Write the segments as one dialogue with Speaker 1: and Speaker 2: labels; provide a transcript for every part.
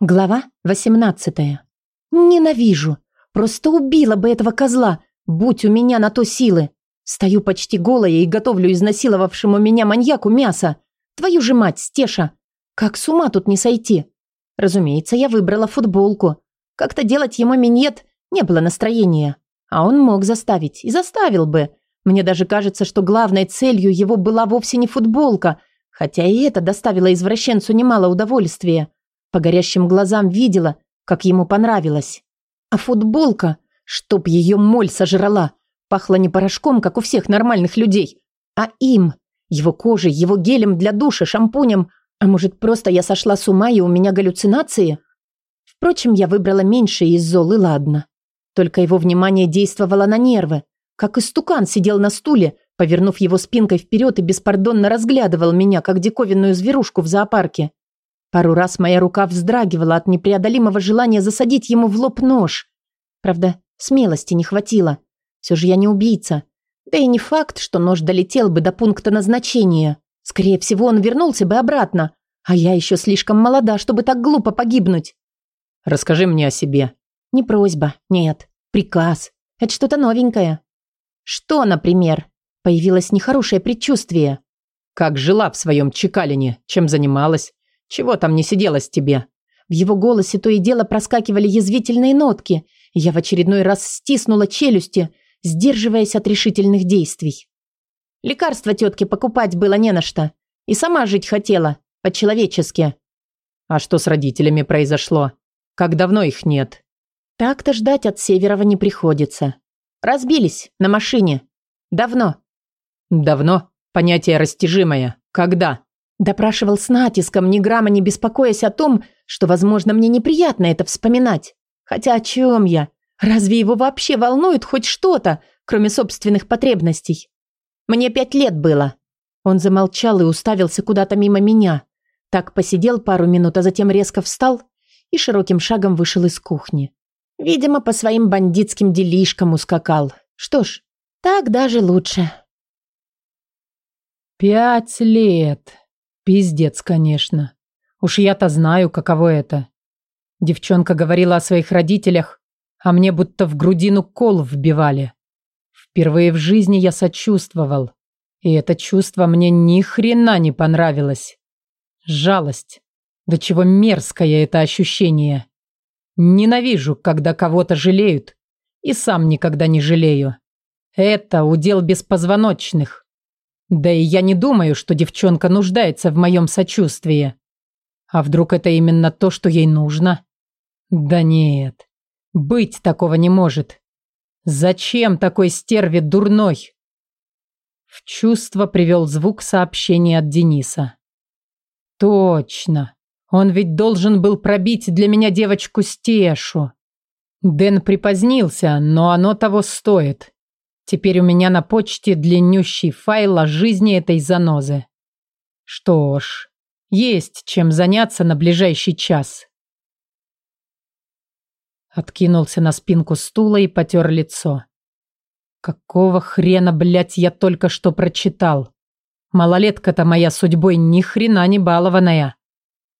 Speaker 1: Глава 18. Ненавижу. Просто убила бы этого козла, будь у меня на то силы. Стою почти голая и готовлю изнасиловавшему меня маньяку мясо. Твою же мать, Стеша. Как с ума тут не сойти? Разумеется, я выбрала футболку. Как-то делать ему миньет не было настроения. А он мог заставить. И заставил бы. Мне даже кажется, что главной целью его была вовсе не футболка, хотя и это доставило извращенцу немало удовольствия. По горящим глазам видела, как ему понравилось. А футболка, чтоб ее моль сожрала, пахла не порошком, как у всех нормальных людей, а им, его кожей, его гелем для душа, шампунем. А может, просто я сошла с ума и у меня галлюцинации? Впрочем, я выбрала меньше из зол, и ладно. Только его внимание действовало на нервы. Как истукан сидел на стуле, повернув его спинкой вперед и беспардонно разглядывал меня, как диковинную зверушку в зоопарке. Пару раз моя рука вздрагивала от непреодолимого желания засадить ему в лоб нож. Правда, смелости не хватило. Все же я не убийца. Да и не факт, что нож долетел бы до пункта назначения. Скорее всего, он вернулся бы обратно. А я еще слишком молода, чтобы так глупо погибнуть.
Speaker 2: «Расскажи мне о себе».
Speaker 1: Не просьба, нет. Приказ. Это что-то новенькое. Что, например? Появилось нехорошее предчувствие.
Speaker 2: Как жила в своем Чекалине? Чем занималась? Чего там не сиделось тебе?»
Speaker 1: В его голосе то и дело проскакивали язвительные нотки. Я в очередной раз стиснула челюсти, сдерживаясь от решительных действий. Лекарства тетке покупать было не на что. И сама жить хотела, по-человечески.
Speaker 2: А что с родителями произошло? Как давно их нет?
Speaker 1: Так-то ждать от Северова не приходится. Разбились на машине. Давно.
Speaker 2: Давно? Понятие растяжимое. Когда?
Speaker 1: Допрашивал с натиском, ни грамма не беспокоясь о том, что, возможно, мне неприятно это вспоминать. Хотя о чем я? Разве его вообще волнует хоть что-то, кроме собственных потребностей? Мне пять лет было. Он замолчал и уставился куда-то мимо меня. Так посидел пару минут, а затем резко встал и широким шагом вышел из кухни. Видимо, по своим бандитским делишкам ускакал. Что ж, так даже лучше.
Speaker 3: «Пять лет», Пиздец, конечно. Уж я-то знаю, каково это. Девчонка говорила о своих родителях, а мне будто в грудину кол вбивали. Впервые в жизни я сочувствовал, и это чувство мне ни хрена не понравилось. Жалость. До чего мерзкое это ощущение. Ненавижу, когда кого-то жалеют, и сам никогда не жалею. Это удел беспозвоночных. Да и я не думаю, что девчонка нуждается в моем сочувствии. А вдруг это именно то, что ей нужно? Да нет, быть такого не может. Зачем такой стерве дурной? В чувство привел звук сообщения от Дениса. Точно. Он ведь должен был пробить для меня девочку Стешу. Дэн припозднился, но оно того стоит. Теперь у меня на почте длиннющий файл о жизни этой занозы. Что ж, есть чем заняться на ближайший час. Откинулся на спинку стула и потер лицо. Какого хрена, блядь, я только что прочитал? Малолетка-то моя судьбой ни хрена не балованная.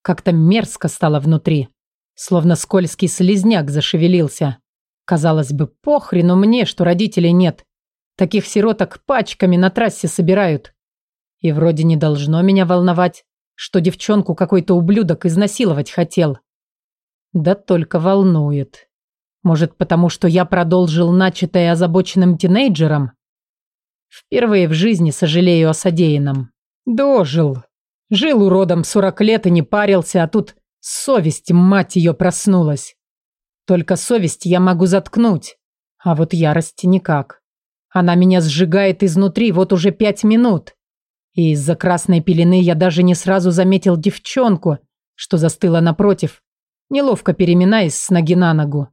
Speaker 3: Как-то мерзко стало внутри. Словно скользкий слизняк зашевелился. Казалось бы, похрену мне, что родителей нет. Таких сироток пачками на трассе собирают. И вроде не должно меня волновать, что девчонку какой-то ублюдок изнасиловать хотел. Да только волнует. Может, потому что я продолжил начатое озабоченным тинейджером? Впервые в жизни сожалею о содеянном. Дожил. Жил уродом сорок лет и не парился, а тут совесть, мать ее, проснулась. Только совесть я могу заткнуть, а вот ярость никак. Она меня сжигает изнутри вот уже пять минут. И из-за красной пелены я даже не сразу заметил девчонку, что застыла напротив, неловко переминаясь с ноги на ногу.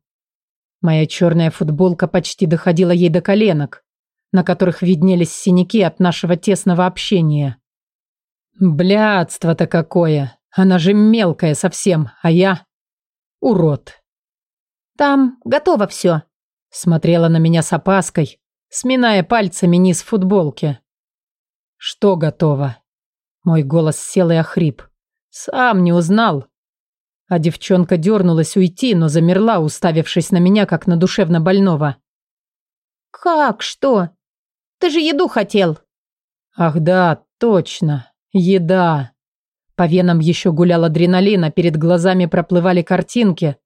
Speaker 3: Моя черная футболка почти доходила ей до коленок, на которых виднелись синяки от нашего тесного общения. Блядство-то какое! Она же мелкая совсем, а я... Урод.
Speaker 1: «Там готово все», — смотрела на меня с опаской, сминая пальцами низ футболки.
Speaker 3: «Что готово?» Мой голос сел и охрип. «Сам не узнал». А девчонка дернулась уйти, но замерла, уставившись на меня, как на душевно больного.
Speaker 1: «Как что? Ты же еду хотел!»
Speaker 3: «Ах да, точно, еда!» По венам еще гулял адреналин, а перед глазами проплывали картинки,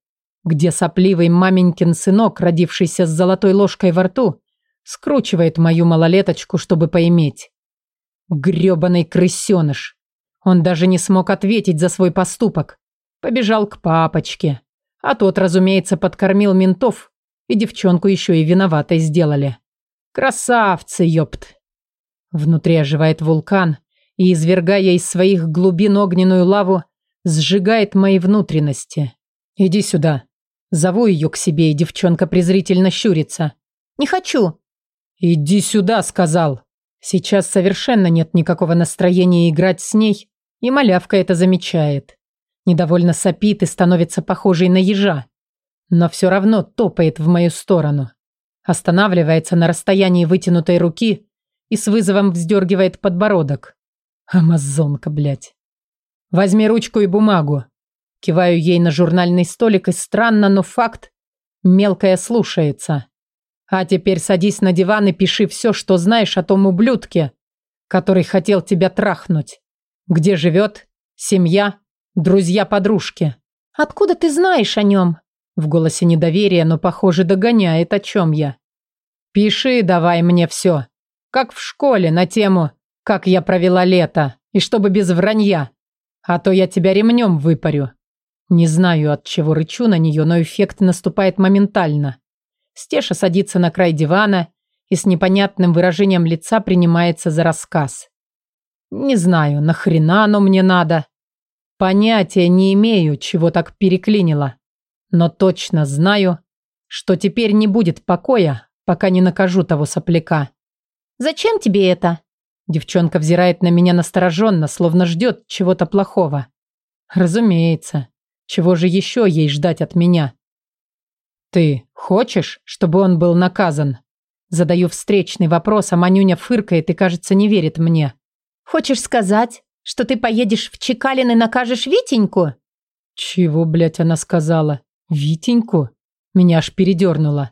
Speaker 3: где сопливый маменькин сынок, родившийся с золотой ложкой во рту, скручивает мою малолеточку, чтобы поиметь. Грёбаный крысёныш. Он даже не смог ответить за свой поступок. Побежал к папочке. А тот, разумеется, подкормил ментов, и девчонку еще и виноватой сделали. Красавцы, ёпт. Внутри оживает вулкан, и, извергая из своих глубин огненную лаву, сжигает мои внутренности. «Иди сюда». Зову ее к себе, и девчонка презрительно щурится.
Speaker 1: «Не хочу».
Speaker 3: «Иди сюда», — сказал. Сейчас совершенно нет никакого настроения играть с ней, и малявка это замечает. Недовольно сопит и становится похожей на ежа. Но все равно топает в мою сторону. Останавливается на расстоянии вытянутой руки и с вызовом вздергивает подбородок. Амазонка, блядь. Возьми ручку и бумагу. Киваю ей на журнальный столик, и странно, но факт. Мелкая слушается. А теперь садись на диван и пиши все, что знаешь о том ублюдке, который хотел тебя трахнуть. Где живет? Семья? Друзья-подружки?
Speaker 1: Откуда ты знаешь о нем?
Speaker 3: В голосе недоверие, но, похоже, догоняет, о чем я. Пиши давай мне все. Как в школе на тему как я провела лето, и чтобы без вранья. А то я тебя ремнем выпарю. Не знаю, от чего рычу на нее, но эффект наступает моментально. Стеша садится на край дивана и с непонятным выражением лица принимается за рассказ. Не знаю, нахрена оно мне надо. Понятия не имею, чего так переклинило. Но точно знаю, что теперь не будет покоя, пока не накажу того сопляка.
Speaker 1: «Зачем тебе это?»
Speaker 3: Девчонка взирает на меня настороженно, словно ждет чего-то плохого. Разумеется. Чего же еще ей ждать от меня? Ты хочешь, чтобы он был наказан? Задаю встречный вопрос, а Манюня фыркает и, кажется, не верит мне.
Speaker 1: Хочешь сказать, что ты поедешь в Чекалин и накажешь Витеньку?
Speaker 3: Чего, блядь, она сказала? Витеньку? Меня аж передернуло.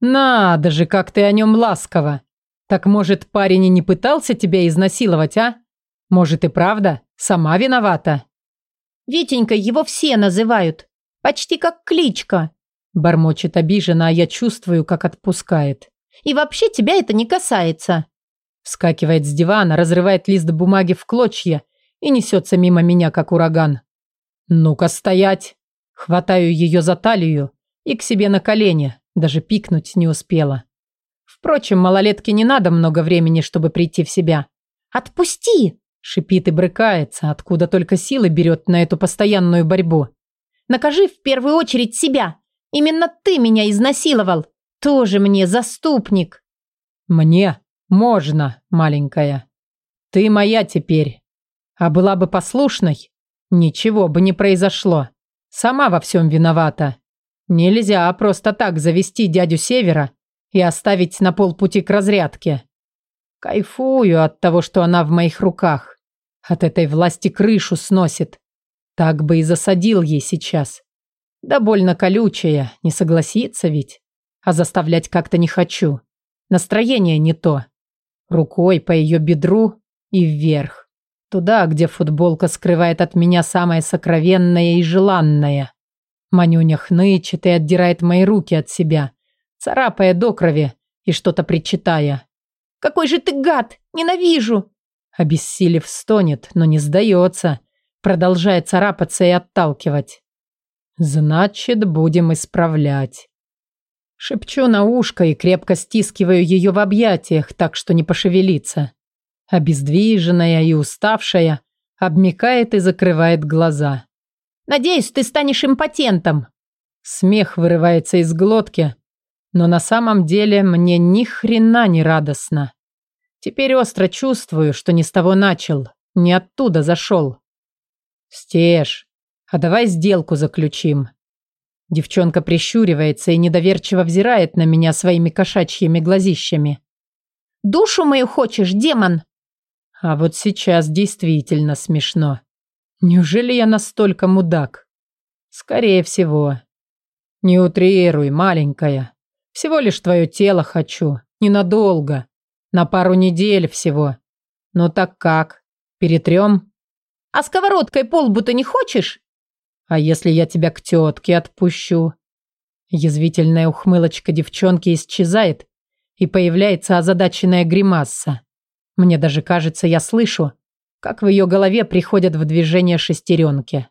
Speaker 3: Надо же, как ты о нем ласково. Так может, парень и не пытался тебя изнасиловать, а? Может и правда, сама виновата?
Speaker 1: Витенька его все называют. Почти как кличка.
Speaker 3: Бормочет обиженно, а я чувствую, как отпускает.
Speaker 1: И вообще тебя это не касается.
Speaker 3: Вскакивает с дивана, разрывает лист бумаги в клочья и несется мимо меня, как ураган. Ну-ка стоять. Хватаю ее за талию и к себе на колени. Даже пикнуть не успела. Впрочем, малолетке не надо много времени, чтобы прийти в себя.
Speaker 1: «Отпусти!»
Speaker 3: – шипит и брыкается, откуда только силы берет на эту постоянную борьбу.
Speaker 1: «Накажи в первую очередь себя. Именно ты меня изнасиловал. Тоже мне заступник».
Speaker 3: «Мне можно, маленькая. Ты моя теперь. А была бы послушной, ничего бы не произошло. Сама во всем виновата. Нельзя просто так завести дядю Севера и оставить на полпути к разрядке. Кайфую от того, что она в моих руках. От этой власти крышу сносит. Так бы и засадил ей сейчас. Да больно колючая, не согласится ведь. А заставлять как-то не хочу. Настроение не то. Рукой по ее бедру и вверх. Туда, где футболка скрывает от меня самое сокровенное и желанное. Манюня хнычет и отдирает мои руки от себя царапая до крови и что-то причитая.
Speaker 1: «Какой же ты гад! Ненавижу!»
Speaker 3: Обессилев стонет, но не сдается, продолжая царапаться и отталкивать. «Значит, будем исправлять». Шепчу на ушко и крепко стискиваю ее в объятиях, так что не пошевелиться. Обездвиженная и уставшая, обмикает и закрывает глаза.
Speaker 1: «Надеюсь, ты станешь импотентом!»
Speaker 3: Смех вырывается из глотки, но на самом деле мне ни хрена не радостно. Теперь остро чувствую, что не с того начал, не оттуда зашел. Стеж, а давай сделку заключим. Девчонка прищуривается и недоверчиво взирает на меня своими кошачьими глазищами.
Speaker 1: «Душу мою хочешь, демон?»
Speaker 3: А вот сейчас действительно смешно. Неужели я настолько мудак? Скорее всего. Не утрируй, маленькая. Всего лишь твое тело хочу. Ненадолго. На пару недель всего. Ну так как? Перетрем?
Speaker 1: А сковородкой полбу-то не хочешь?
Speaker 3: А если я тебя к тетке отпущу? Язвительная ухмылочка девчонки исчезает, и появляется озадаченная гримаса. Мне даже кажется, я слышу, как в ее голове приходят в движение шестеренки.